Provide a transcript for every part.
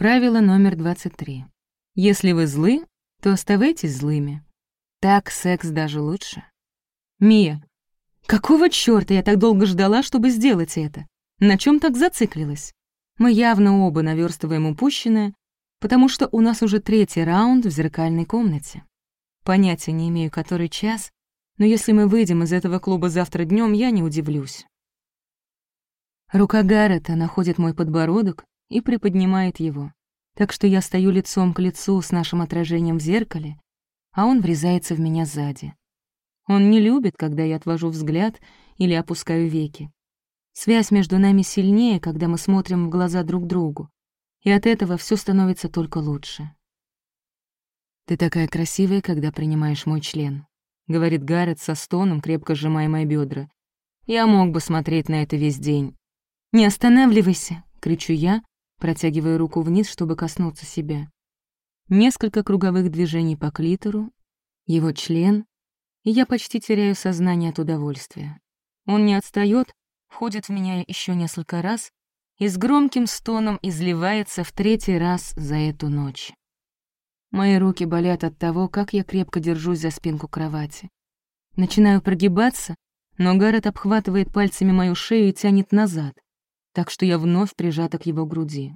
Правило номер 23. Если вы злы, то оставайтесь злыми. Так секс даже лучше. Мия, какого чёрта я так долго ждала, чтобы сделать это? На чем так зациклилась? Мы явно оба наверстываем упущенное, потому что у нас уже третий раунд в зеркальной комнате. Понятия не имею, который час, но если мы выйдем из этого клуба завтра днем, я не удивлюсь. Рука Гаррета находит мой подбородок и приподнимает его, так что я стою лицом к лицу с нашим отражением в зеркале, а он врезается в меня сзади. Он не любит, когда я отвожу взгляд или опускаю веки. Связь между нами сильнее, когда мы смотрим в глаза друг другу, и от этого все становится только лучше. «Ты такая красивая, когда принимаешь мой член», — говорит Гаррет со стоном, крепко сжимая мои бедра. «Я мог бы смотреть на это весь день». «Не останавливайся!» — кричу я, протягивая руку вниз, чтобы коснуться себя. Несколько круговых движений по клитору, его член, и я почти теряю сознание от удовольствия. Он не отстаёт, входит в меня еще несколько раз и с громким стоном изливается в третий раз за эту ночь. Мои руки болят от того, как я крепко держусь за спинку кровати. Начинаю прогибаться, но Гаррет обхватывает пальцами мою шею и тянет назад, так что я вновь прижата к его груди.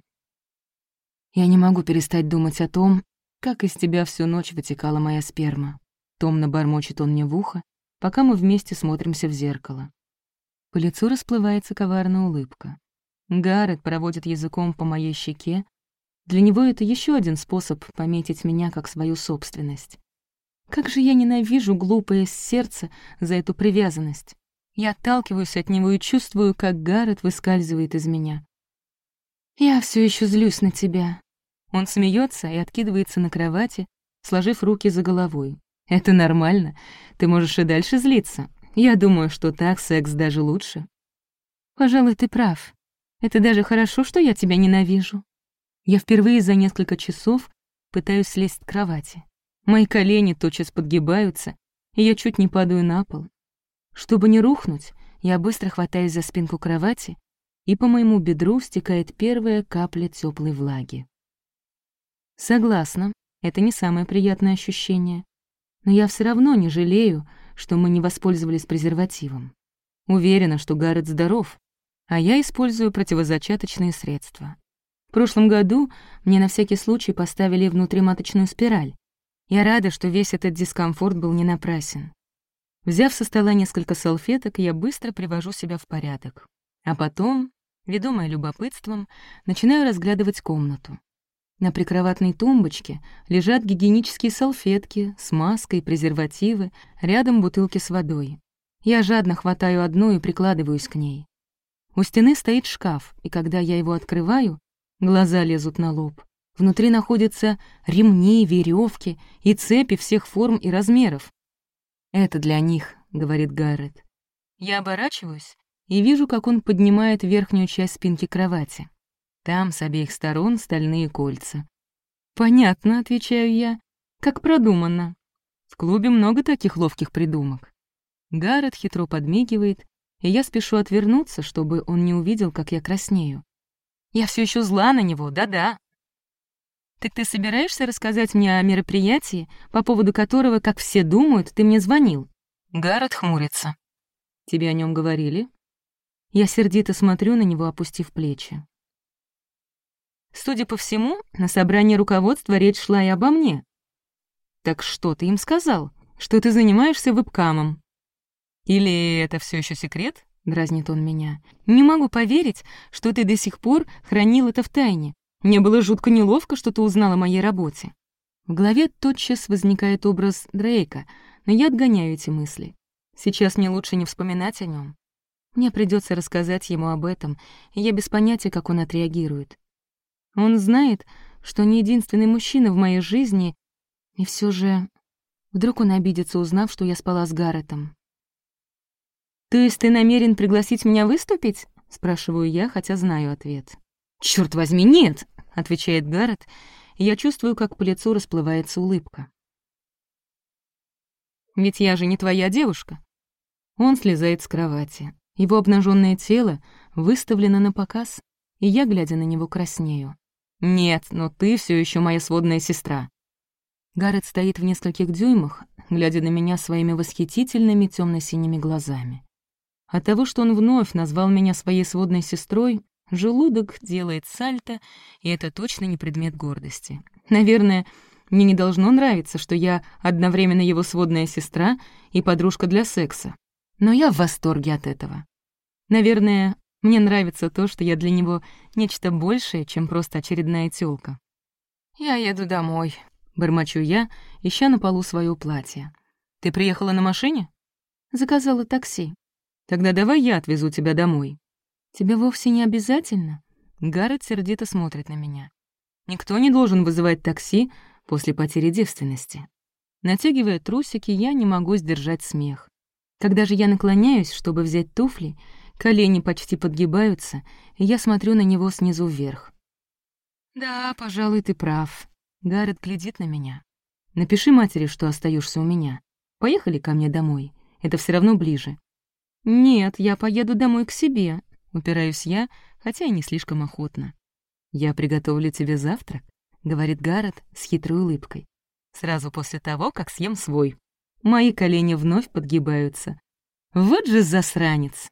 Я не могу перестать думать о том, как из тебя всю ночь вытекала моя сперма. Томно бормочет он мне в ухо, пока мы вместе смотримся в зеркало. По лицу расплывается коварная улыбка. Гаррет проводит языком по моей щеке. Для него это еще один способ пометить меня как свою собственность. Как же я ненавижу глупое сердце за эту привязанность. Я отталкиваюсь от него и чувствую, как Гаррет выскальзывает из меня. «Я все еще злюсь на тебя». Он смеется и откидывается на кровати, сложив руки за головой. «Это нормально. Ты можешь и дальше злиться. Я думаю, что так секс даже лучше. Пожалуй, ты прав. Это даже хорошо, что я тебя ненавижу. Я впервые за несколько часов пытаюсь слезть с кровати. Мои колени тотчас подгибаются, и я чуть не падаю на пол. Чтобы не рухнуть, я быстро хватаюсь за спинку кровати, и по моему бедру стекает первая капля теплой влаги. Согласна, это не самое приятное ощущение, но я все равно не жалею, что мы не воспользовались презервативом. Уверена, что Гаррет здоров, а я использую противозачаточные средства. В прошлом году мне на всякий случай поставили внутриматочную спираль. Я рада, что весь этот дискомфорт был не напрасен. Взяв со стола несколько салфеток, я быстро привожу себя в порядок. А потом, ведомая любопытством, начинаю разглядывать комнату. На прикроватной тумбочке лежат гигиенические салфетки, смазка и презервативы, рядом бутылки с водой. Я жадно хватаю одну и прикладываюсь к ней. У стены стоит шкаф, и когда я его открываю, глаза лезут на лоб. Внутри находятся ремни, веревки и цепи всех форм и размеров. «Это для них», — говорит Гаррет. Я оборачиваюсь и вижу, как он поднимает верхнюю часть спинки кровати. Там с обеих сторон стальные кольца. «Понятно», — отвечаю я. «Как продуманно. В клубе много таких ловких придумок». Гаррет хитро подмигивает, и я спешу отвернуться, чтобы он не увидел, как я краснею. Я все еще зла на него, да-да. «Так ты собираешься рассказать мне о мероприятии, по поводу которого, как все думают, ты мне звонил?» Гаррет хмурится. «Тебе о нем говорили?» Я сердито смотрю на него, опустив плечи. Судя по всему, на собрании руководства речь шла и обо мне. Так что ты им сказал? Что ты занимаешься вебкамом? Или это все еще секрет? Дразнит он меня. Не могу поверить, что ты до сих пор хранил это в тайне. Мне было жутко неловко, что ты узнал о моей работе. В голове тотчас возникает образ Дрейка, но я отгоняю эти мысли. Сейчас мне лучше не вспоминать о нем. Мне придется рассказать ему об этом, и я без понятия, как он отреагирует. Он знает, что не единственный мужчина в моей жизни, и все же... Вдруг он обидится, узнав, что я спала с Гарретом. «То есть ты намерен пригласить меня выступить?» — спрашиваю я, хотя знаю ответ. «Чёрт возьми, нет!» — отвечает Гаррет, и я чувствую, как по лицу расплывается улыбка. «Ведь я же не твоя девушка». Он слезает с кровати. Его обнаженное тело выставлено на показ, и я, глядя на него, краснею. «Нет, но ты все еще моя сводная сестра». Гаррет стоит в нескольких дюймах, глядя на меня своими восхитительными темно синими глазами. От того, что он вновь назвал меня своей сводной сестрой, желудок делает сальто, и это точно не предмет гордости. Наверное, мне не должно нравиться, что я одновременно его сводная сестра и подружка для секса. Но я в восторге от этого. Наверное, мне нравится то, что я для него нечто большее, чем просто очередная тёлка. «Я еду домой», — бормочу я, ища на полу своё платье. «Ты приехала на машине?» «Заказала такси». «Тогда давай я отвезу тебя домой». «Тебе вовсе не обязательно?» Гаррет сердито смотрит на меня. «Никто не должен вызывать такси после потери девственности». Натягивая трусики, я не могу сдержать смех. Когда же я наклоняюсь, чтобы взять туфли, колени почти подгибаются, и я смотрю на него снизу вверх. «Да, пожалуй, ты прав». Гаррет глядит на меня. «Напиши матери, что остаешься у меня. Поехали ко мне домой. Это все равно ближе». «Нет, я поеду домой к себе», — упираюсь я, хотя и не слишком охотно. «Я приготовлю тебе завтрак», — говорит Гаррет с хитрой улыбкой. «Сразу после того, как съем свой». Мои колени вновь подгибаются. Вот же засранец!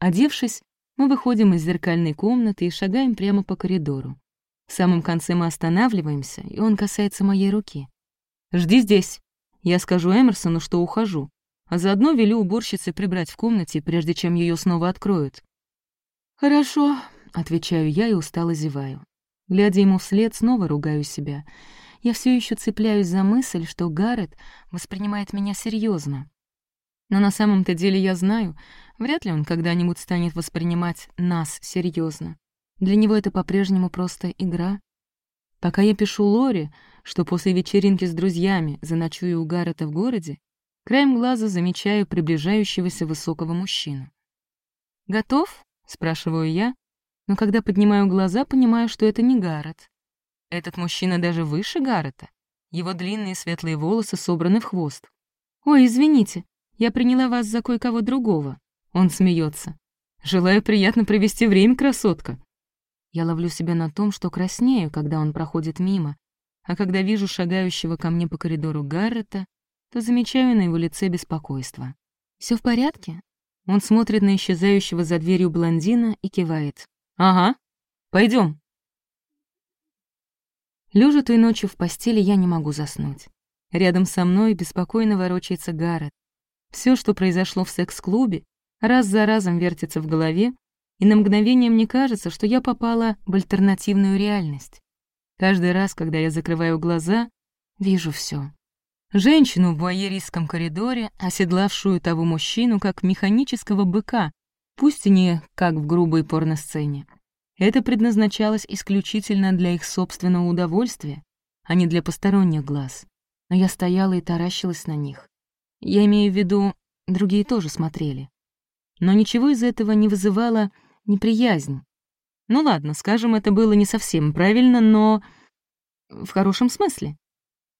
Одевшись, мы выходим из зеркальной комнаты и шагаем прямо по коридору. В самом конце мы останавливаемся, и он касается моей руки. «Жди здесь. Я скажу Эмерсону, что ухожу, а заодно велю уборщице прибрать в комнате, прежде чем ее снова откроют». «Хорошо», — отвечаю я и устало зеваю. Глядя ему вслед, снова ругаю себя — я все еще цепляюсь за мысль, что Гаррет воспринимает меня серьезно. Но на самом-то деле я знаю, вряд ли он когда-нибудь станет воспринимать нас серьезно. Для него это по-прежнему просто игра. Пока я пишу Лоре, что после вечеринки с друзьями заночую у Гаррета в городе, краем глаза замечаю приближающегося высокого мужчину. «Готов?» — спрашиваю я, но когда поднимаю глаза, понимаю, что это не Гаррет. Этот мужчина даже выше Гаррета. Его длинные светлые волосы собраны в хвост. «Ой, извините, я приняла вас за кое-кого другого». Он смеется. «Желаю приятно провести время, красотка». Я ловлю себя на том, что краснею, когда он проходит мимо, а когда вижу шагающего ко мне по коридору Гаррета, то замечаю на его лице беспокойство. Все в порядке?» Он смотрит на исчезающего за дверью блондина и кивает. «Ага, пойдем. Лежа той ночью в постели, я не могу заснуть. Рядом со мной беспокойно ворочается Гаррет. Все, что произошло в секс-клубе, раз за разом вертится в голове, и на мгновение мне кажется, что я попала в альтернативную реальность. Каждый раз, когда я закрываю глаза, вижу все. Женщину в вуайеристском коридоре, оседлавшую того мужчину, как механического быка, пусть и не как в грубой порносцене. Это предназначалось исключительно для их собственного удовольствия, а не для посторонних глаз. Но я стояла и таращилась на них. Я имею в виду, другие тоже смотрели. Но ничего из этого не вызывало неприязнь. Ну ладно, скажем, это было не совсем правильно, но в хорошем смысле.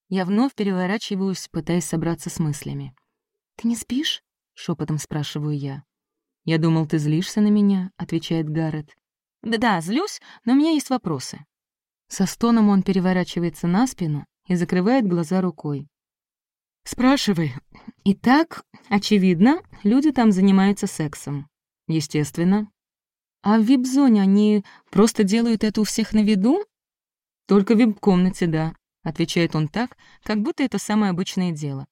Я вновь переворачиваюсь, пытаясь собраться с мыслями. «Ты не спишь?» — шепотом спрашиваю я. «Я думал, ты злишься на меня», — отвечает Гаррет. Да-да, злюсь, но у меня есть вопросы. Со стоном он переворачивается на спину и закрывает глаза рукой. «Спрашивай». Итак, очевидно, люди там занимаются сексом. Естественно. А в вип-зоне они просто делают это у всех на виду? Только в вип-комнате, да, отвечает он так, как будто это самое обычное дело.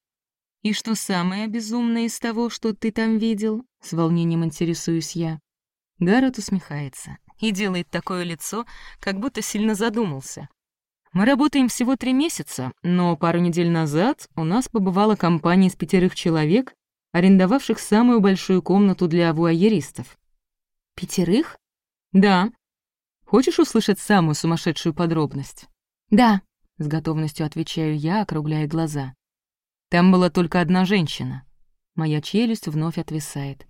И что самое безумное из того, что ты там видел? С волнением интересуюсь я. Гаррет усмехается и делает такое лицо, как будто сильно задумался. Мы работаем всего три месяца, но пару недель назад у нас побывала компания из пятерых человек, арендовавших самую большую комнату для вуайеристов. Пятерых? Да. Хочешь услышать самую сумасшедшую подробность? Да, с готовностью отвечаю я, округляя глаза. Там была только одна женщина. Моя челюсть вновь отвисает.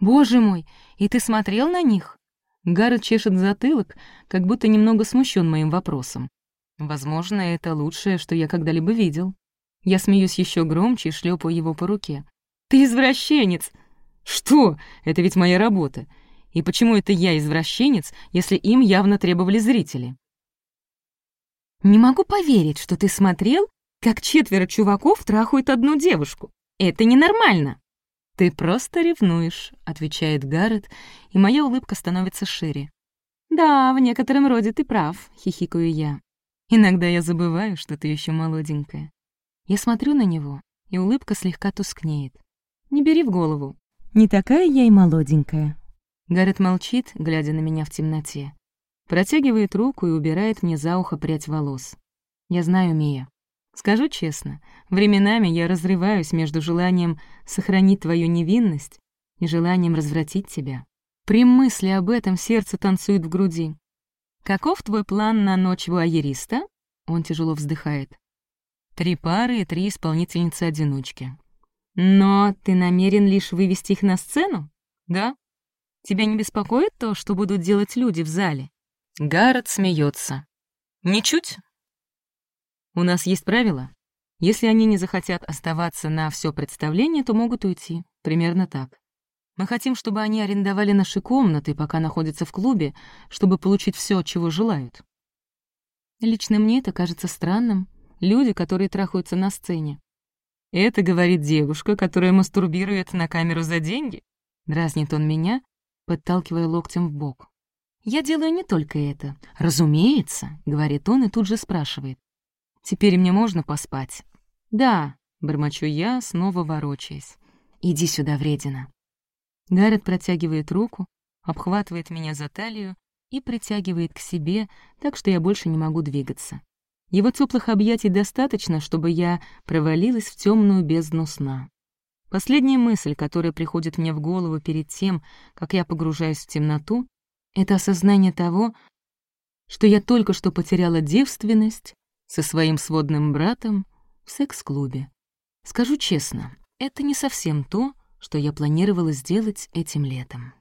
Боже мой, и ты смотрел на них? Гаррет чешет затылок, как будто немного смущен моим вопросом. Возможно, это лучшее, что я когда-либо видел. Я смеюсь еще громче и шлепаю его по руке. «Ты извращенец!» «Что? Это ведь моя работа. И почему это я извращенец, если им явно требовали зрители?» «Не могу поверить, что ты смотрел, как четверо чуваков трахают одну девушку. Это ненормально!» «Ты просто ревнуешь», — отвечает Гаррет, и моя улыбка становится шире. «Да, в некотором роде ты прав», — хихикаю я. «Иногда я забываю, что ты еще молоденькая». Я смотрю на него, и улыбка слегка тускнеет. «Не бери в голову. Не такая я и молоденькая». Гаррет молчит, глядя на меня в темноте. Протягивает руку и убирает мне за ухо прядь волос. Я знаю Мия. Скажу честно, временами я разрываюсь между желанием сохранить твою невинность и желанием развратить тебя. При мысли об этом сердце танцует в груди. «Каков твой план на ночь вуайериста?» Он тяжело вздыхает. «Три пары и три исполнительницы-одиночки». «Но ты намерен лишь вывести их на сцену?» «Да». «Тебя не беспокоит то, что будут делать люди в зале?» Гаррет смеется. «Ничуть. У нас есть правила. Если они не захотят оставаться на все представление, то могут уйти. Примерно так. Мы хотим, чтобы они арендовали наши комнаты, пока находятся в клубе, чтобы получить все, чего желают. Лично мне это кажется странным. Люди, которые трахаются на сцене. Это говорит девушка, которая мастурбирует на камеру за деньги. Дразнит он меня, подталкивая локтем в бок. «Я делаю не только это. Разумеется», — говорит он и тут же спрашивает. Теперь мне можно поспать?» «Да», — бормочу я, снова ворочаясь. «Иди сюда, вредина». Гаррет протягивает руку, обхватывает меня за талию и притягивает к себе, так что я больше не могу двигаться. Его теплых объятий достаточно, чтобы я провалилась в темную бездну сна. Последняя мысль, которая приходит мне в голову перед тем, как я погружаюсь в темноту, это осознание того, что я только что потеряла девственность, со своим сводным братом в секс-клубе. Скажу честно, это не совсем то, что я планировала сделать этим летом.